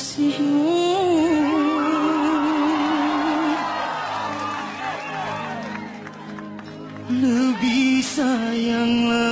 see you. Lebih sayanglah.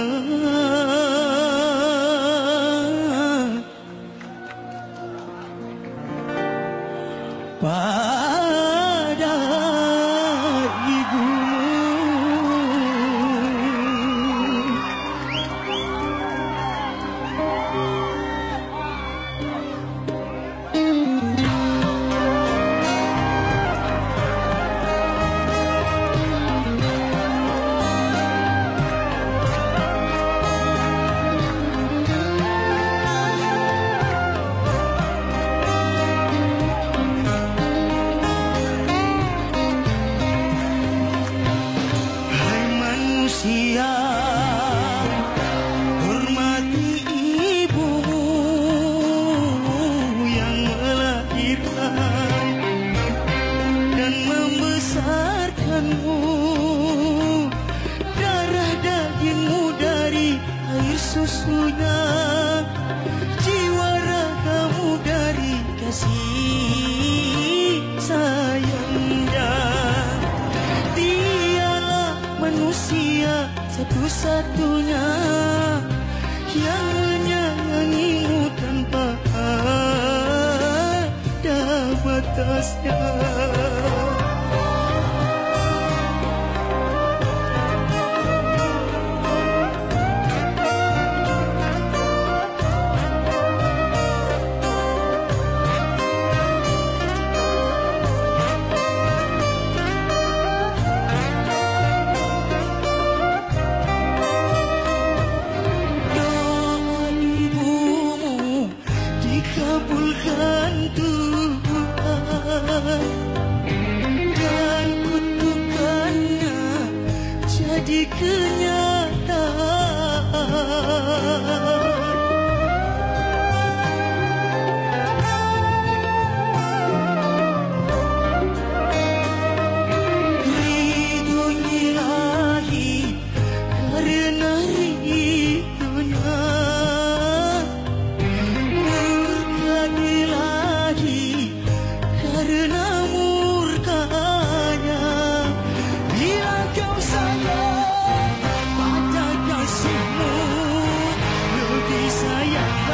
satunya yang menyayangimu tanpa ada batasnya. could 咋样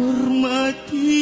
hormati